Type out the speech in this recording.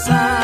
pensar.